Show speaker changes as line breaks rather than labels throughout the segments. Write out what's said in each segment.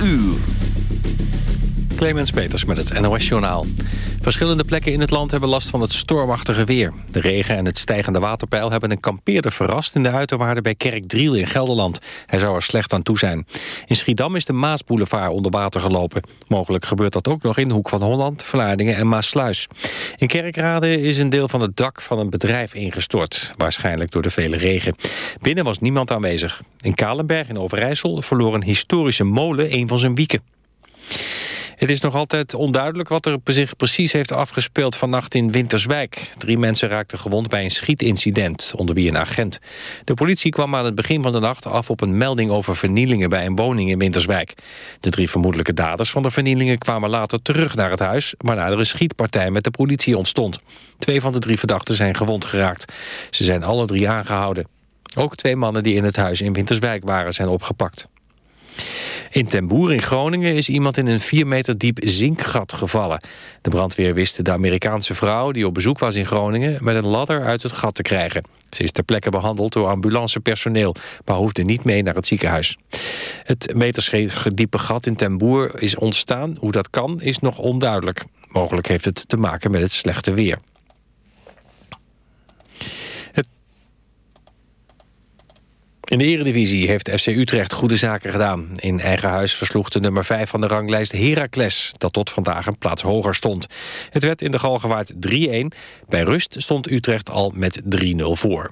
uur.
Clemens Peters met het NOS Journaal. Verschillende plekken in het land hebben last van het stormachtige weer. De regen en het stijgende waterpeil hebben een kampeerder verrast... in de uiterwaarden bij Kerkdriel in Gelderland. Hij zou er slecht aan toe zijn. In Schiedam is de Maasboulevard onder water gelopen. Mogelijk gebeurt dat ook nog in de Hoek van Holland, Vlaardingen en Maasluis. In Kerkrade is een deel van het dak van een bedrijf ingestort. Waarschijnlijk door de vele regen. Binnen was niemand aanwezig. In Kalenberg in Overijssel verloor een historische molen een van zijn wieken. Het is nog altijd onduidelijk wat er zich precies heeft afgespeeld vannacht in Winterswijk. Drie mensen raakten gewond bij een schietincident, onder wie een agent. De politie kwam aan het begin van de nacht af op een melding over vernielingen bij een woning in Winterswijk. De drie vermoedelijke daders van de vernielingen kwamen later terug naar het huis, waarna er een schietpartij met de politie ontstond. Twee van de drie verdachten zijn gewond geraakt. Ze zijn alle drie aangehouden. Ook twee mannen die in het huis in Winterswijk waren zijn opgepakt. In Ten Boer in Groningen is iemand in een 4 meter diep zinkgat gevallen. De brandweer wist de Amerikaanse vrouw die op bezoek was in Groningen... met een ladder uit het gat te krijgen. Ze is ter plekke behandeld door ambulancepersoneel... maar hoefde niet mee naar het ziekenhuis. Het diepe gat in Ten Boer is ontstaan. Hoe dat kan, is nog onduidelijk. Mogelijk heeft het te maken met het slechte weer. In de eredivisie heeft FC Utrecht goede zaken gedaan. In eigen huis versloeg de nummer 5 van de ranglijst Heracles... dat tot vandaag een plaats hoger stond. Het werd in de Galgenwaard 3-1. Bij rust stond Utrecht al met 3-0 voor.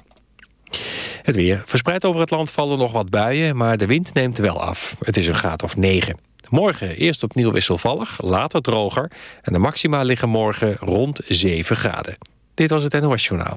Het weer. Verspreid over het land vallen nog wat buien... maar de wind neemt wel af. Het is een graad of 9. Morgen eerst opnieuw wisselvallig, later droger... en de maxima liggen morgen rond 7 graden. Dit was het NOS Journaal.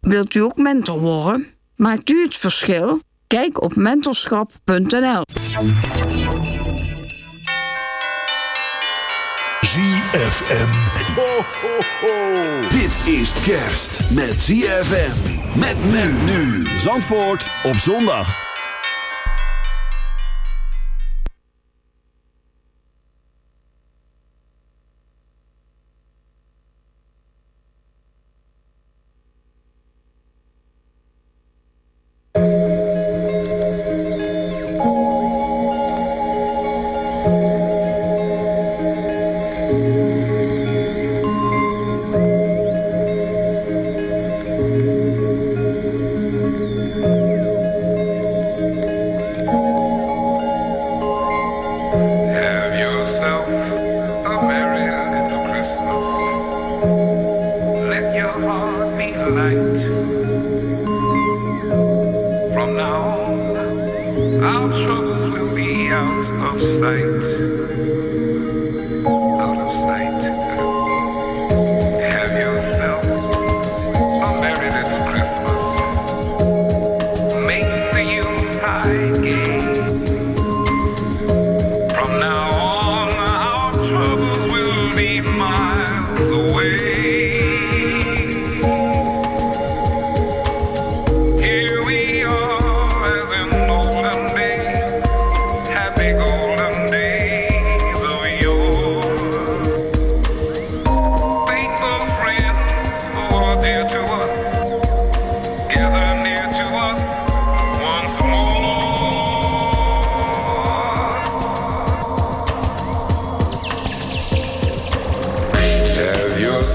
Wilt u ook mentor worden? Maakt u het verschil? Kijk op mentorschap.nl.
ZFM. Ho, ho, ho.
Dit is kerst met ZFM. Met men nu. Zandvoort op zondag.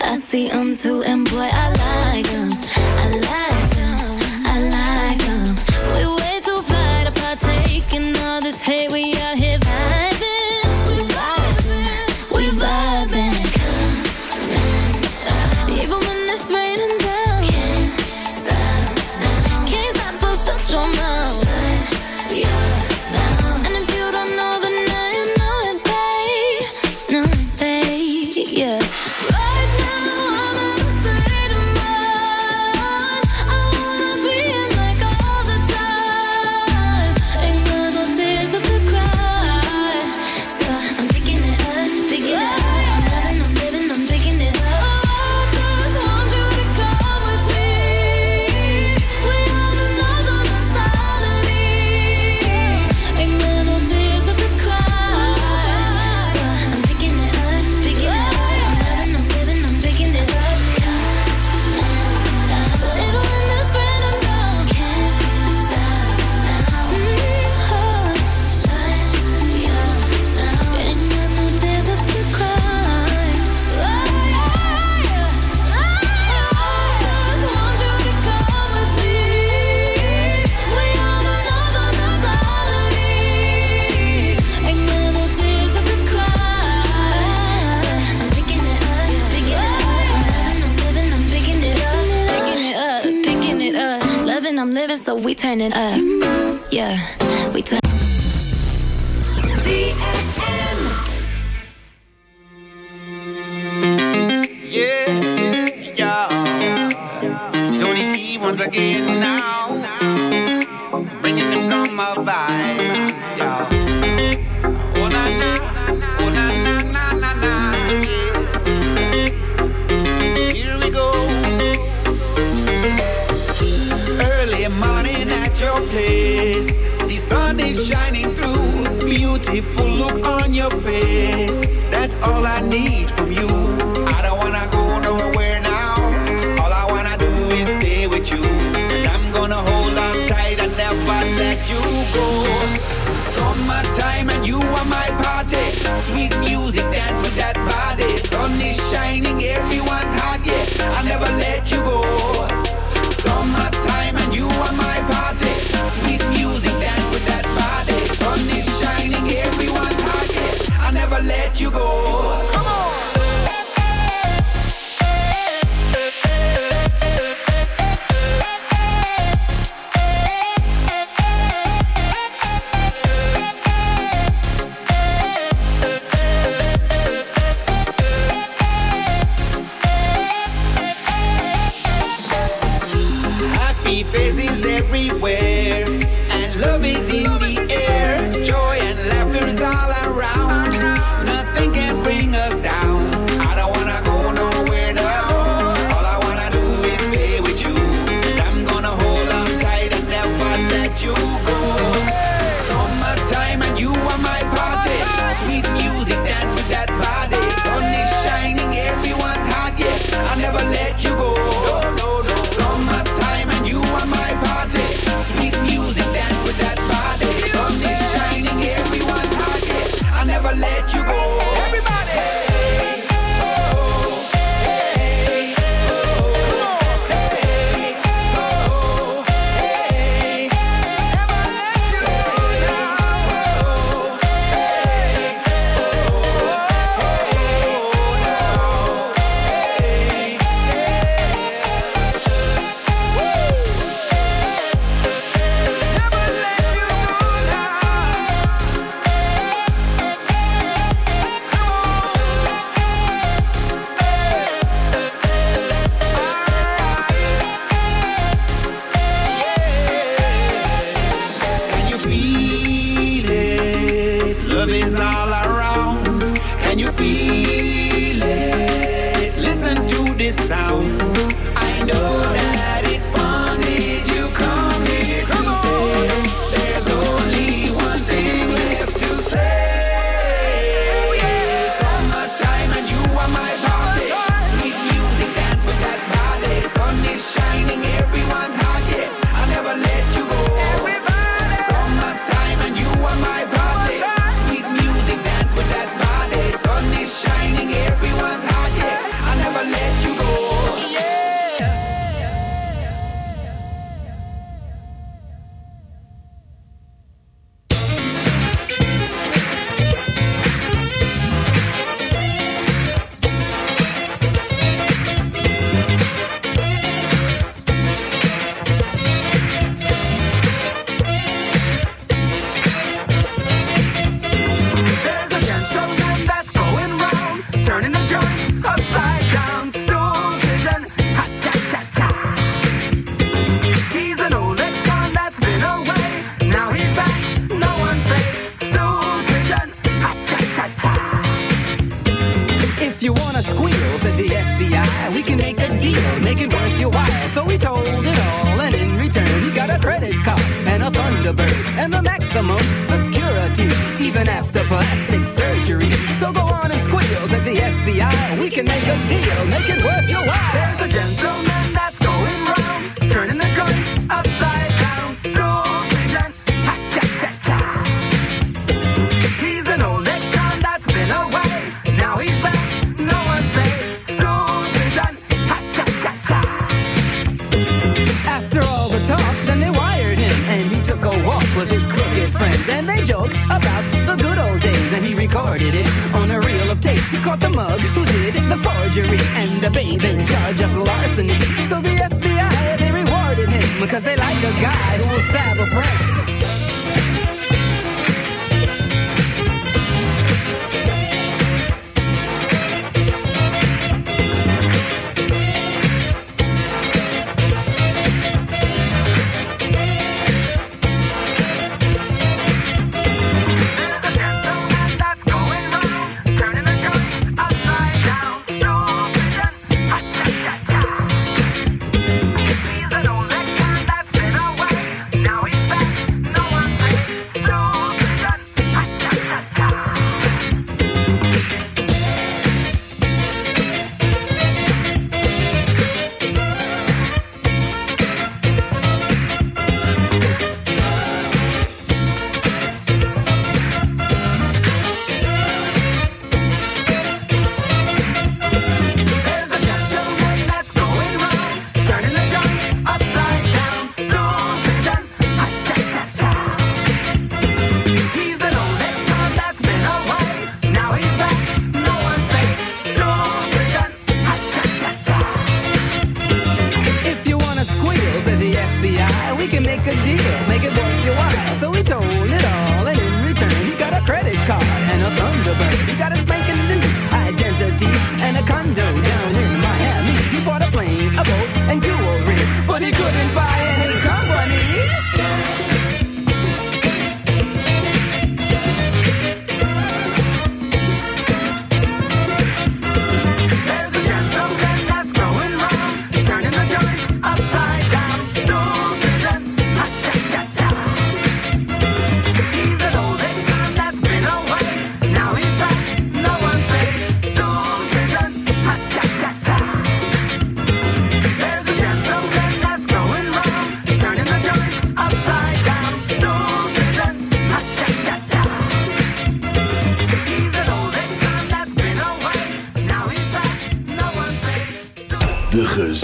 I see them too, and boy, I like them.
Living, so we turn it up. Yeah,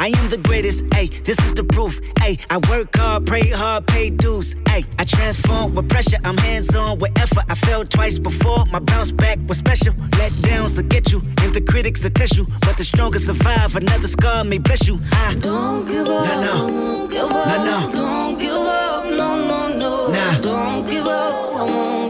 I
am the greatest, ayy, this is the proof, ayy. I work hard, pray hard, pay dues, ayy. I transform with pressure, I'm hands on with effort. I fell twice before, my bounce back was special. Let downs will get you, and the critics will test you. But the strongest survive, another scar may bless you. I
don't give up,
no, no,
don't give up,
no, no,
don't give up, no, no, no,
nah.
don't give up, I won't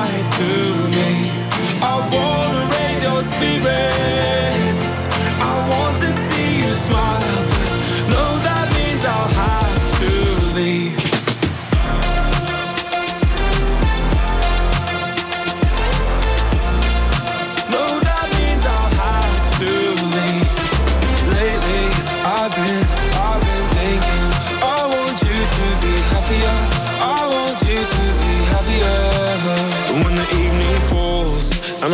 be.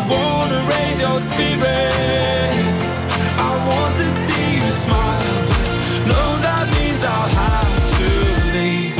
I wanna raise your spirits. I want to see you smile. That means I'll have to leave.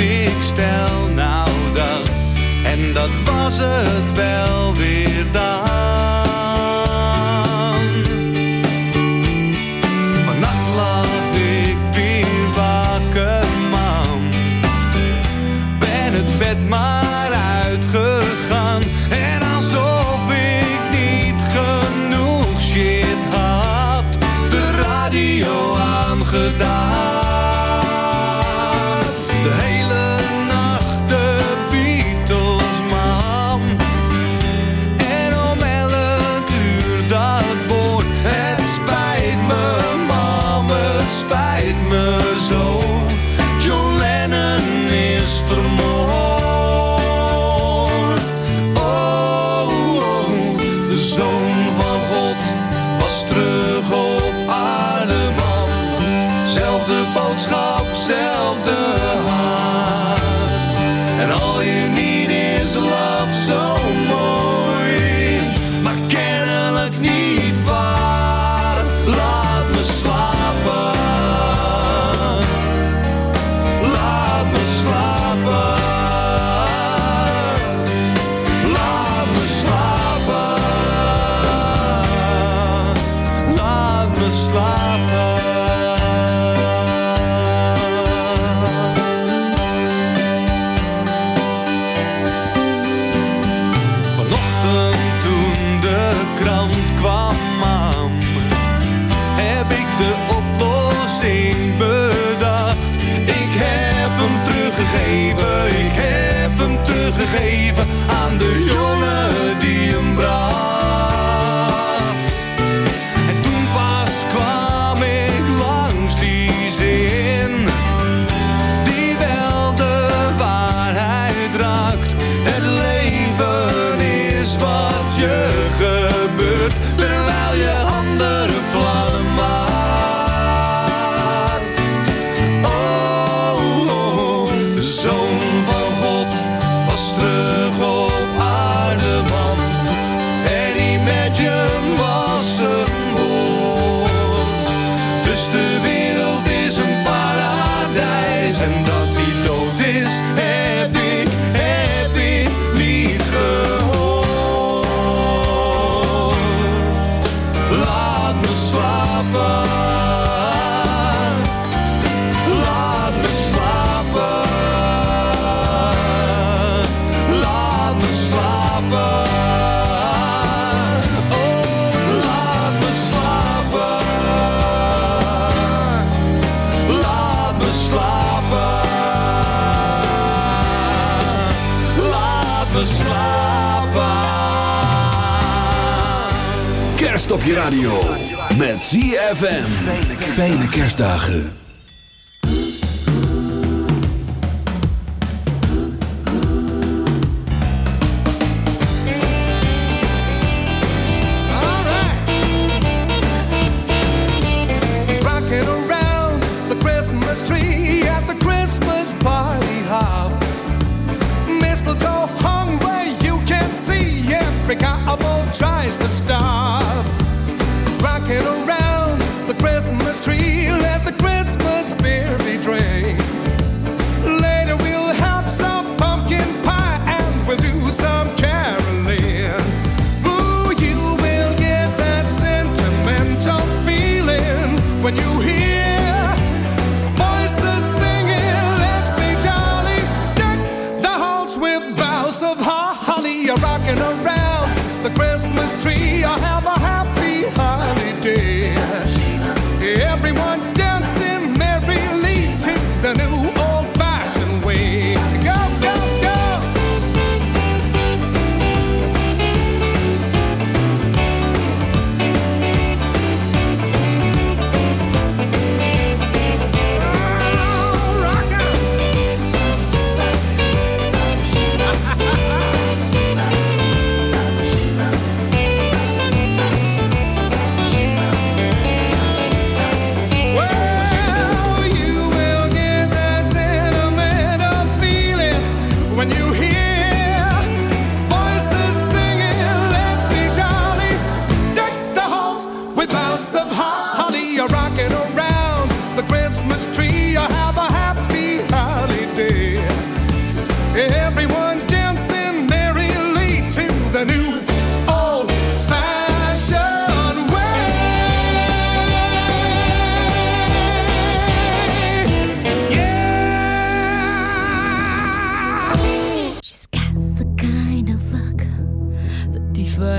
ik, stel nou dat. En dat was het wel weer dan.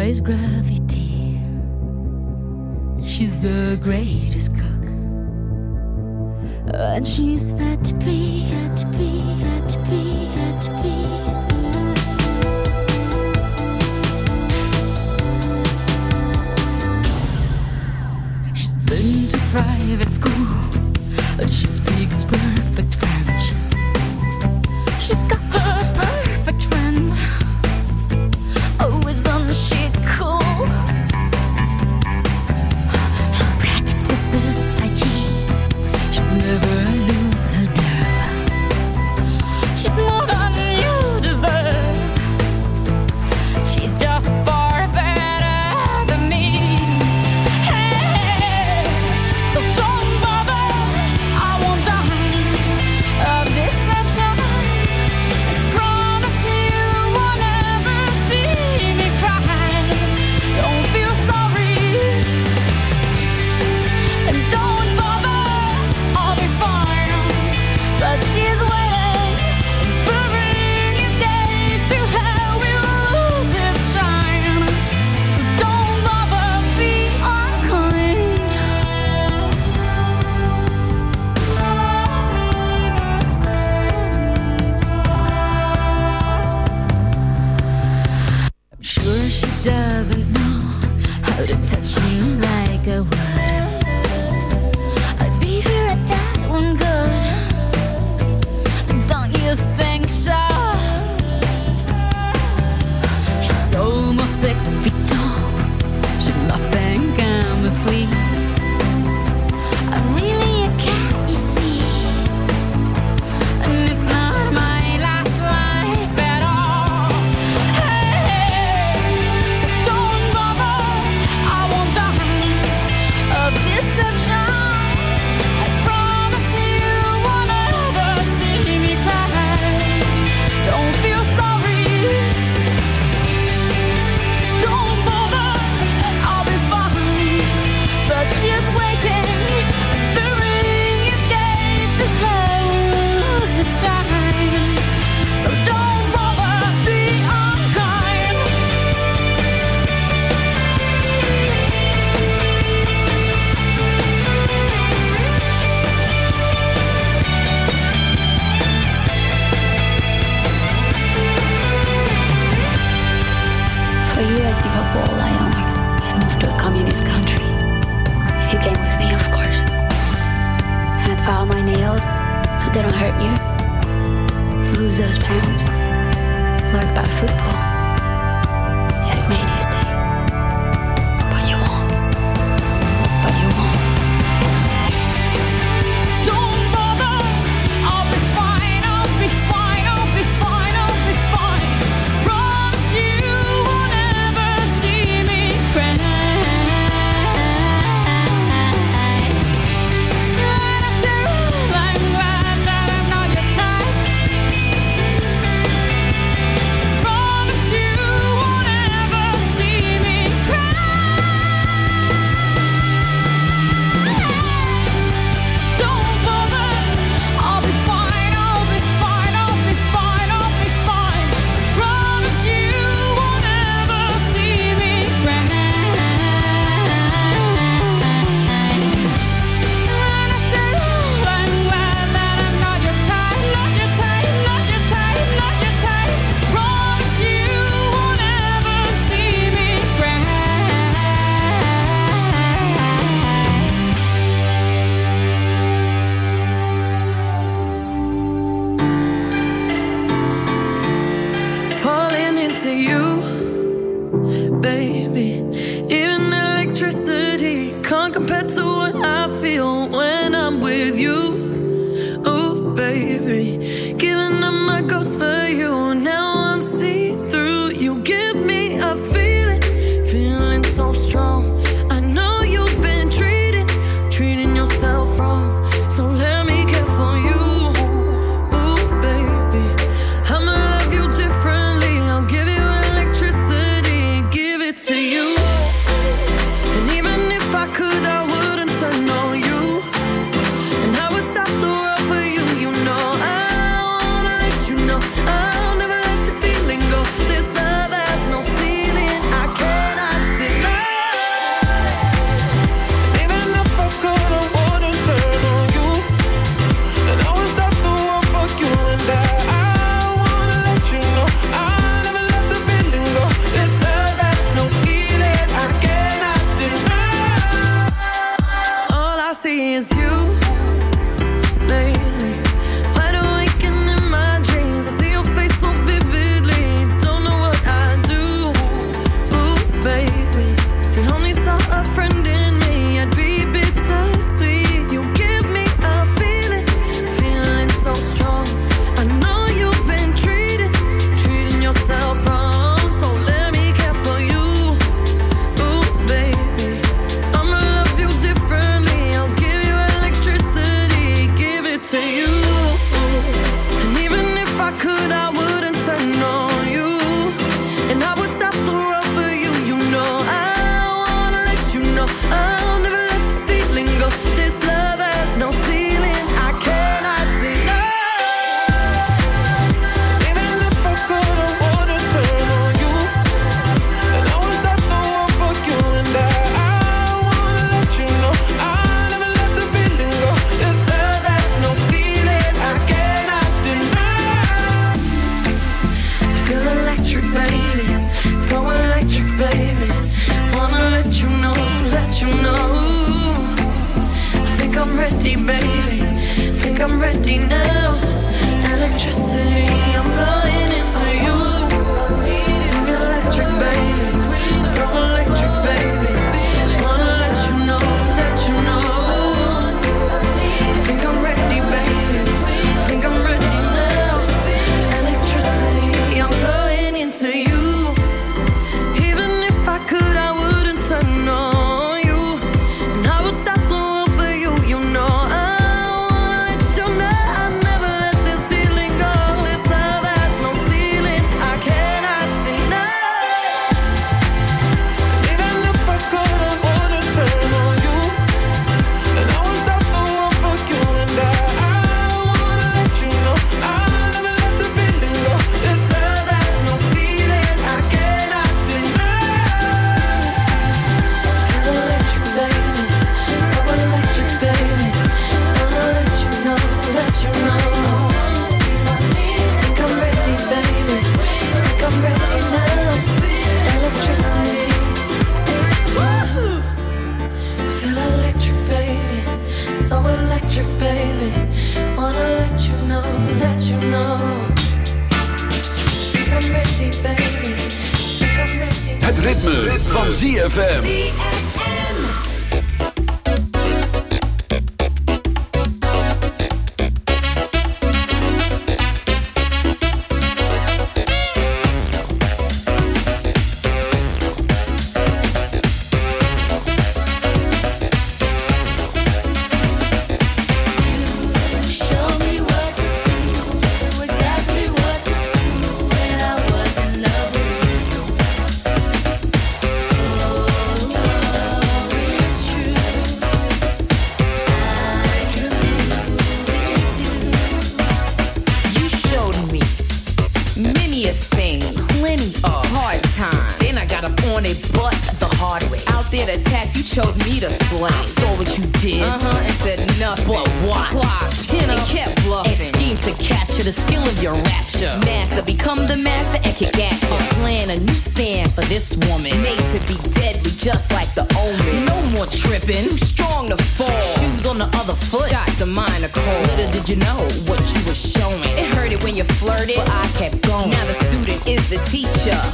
defies gravity. She's the greatest cook, and she's fat free, fat free, fat free, fat free. She's been to private school.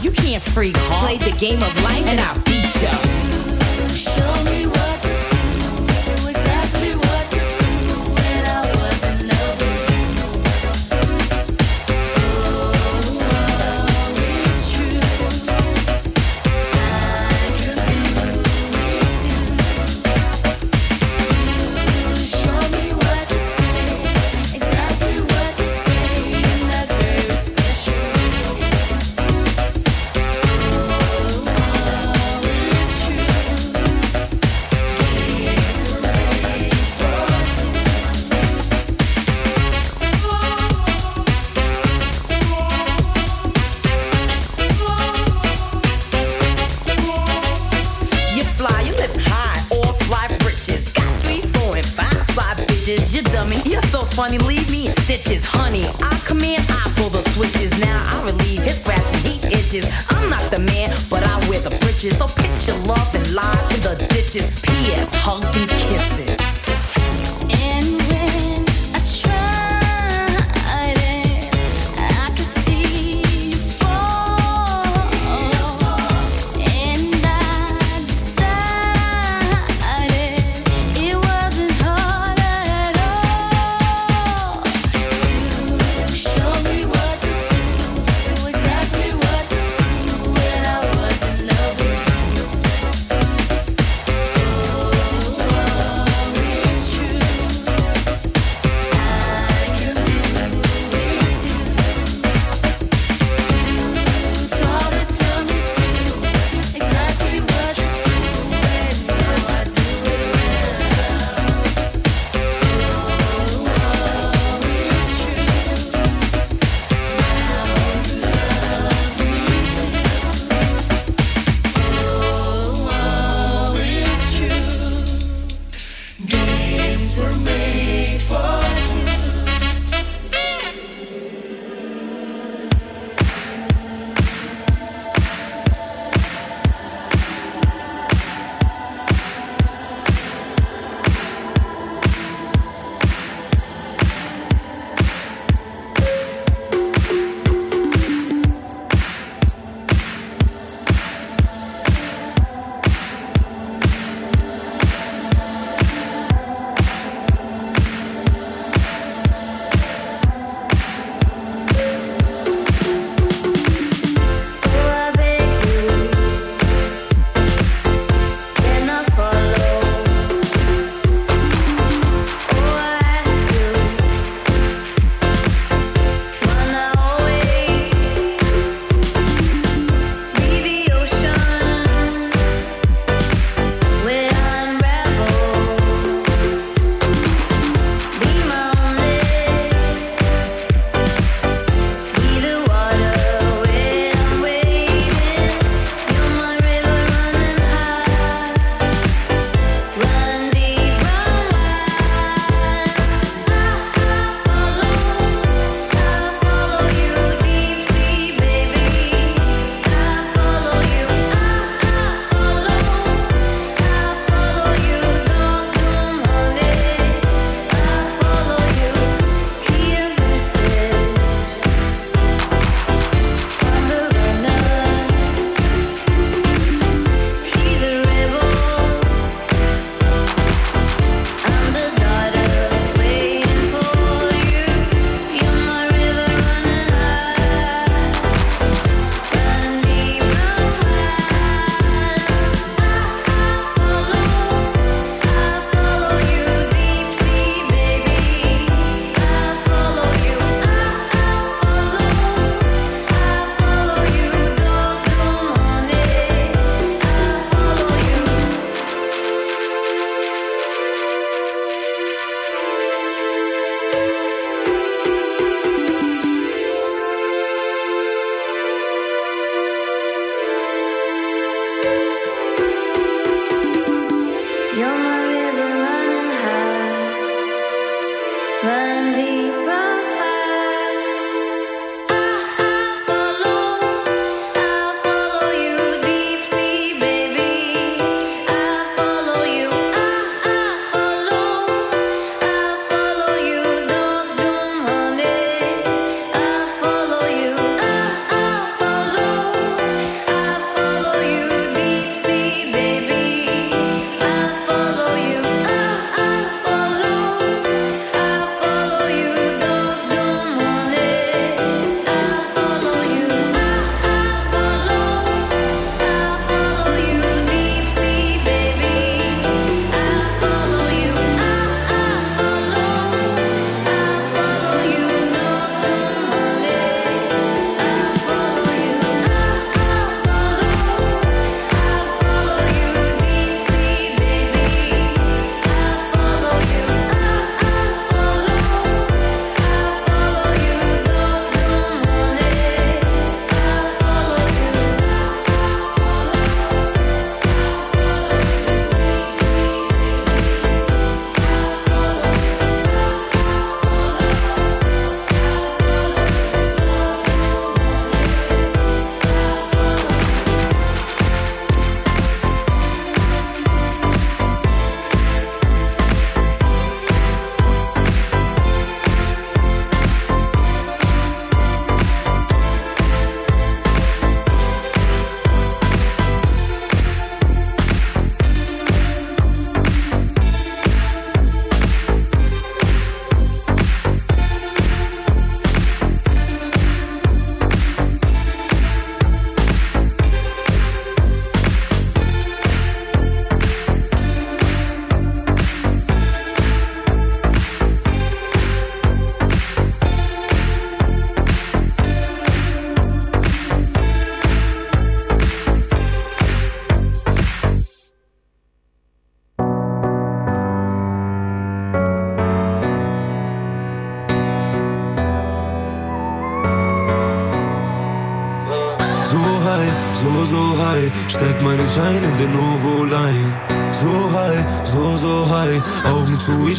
You
can't
freak, huh? Play the game of life and I'll beat ya.
Show me what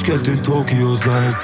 Başkentin Tokyo sein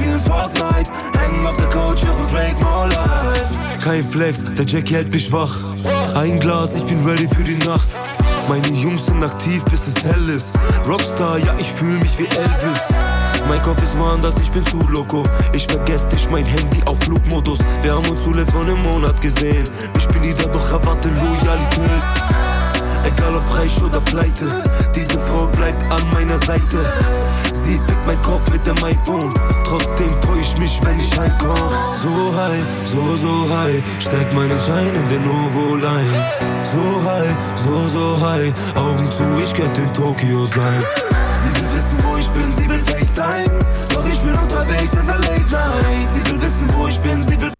Spielen Fortnite. Hängen auf der Couch, hören Drake More. Kein Flex, der Jackie hält mich wach. Ein Glas, ich bin ready für die Nacht. Meine Jungs sind aktiv, bis es hell ist. Rockstar, ja, ich fühl mich wie Elvis. Mein Kopf ist woanders, ich bin zu loco. Ich vergesse dich, mein Handy auf Flugmodus. Wir haben uns zuletzt vor einem Monat gesehen. Ich bin wieder, doch erwarte Loyalität. Egal ob reich oder pleite, diese Frau bleibt an meiner Seite. Sie fickt mein Kopf mit dem iPhone. Trotzdem freu ich mich, wenn ich heimkomm. So high, so, so high, steck meinen Schein in den Ovo-Line. So high, so, so high, Augen zu, ich könnte in Tokio sein. Sie will wissen, wo ich bin, sie will FaceTime. Doch ich bin unterwegs in der Late Night. Sie will wissen, wo ich bin, sie will.